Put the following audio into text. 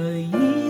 可以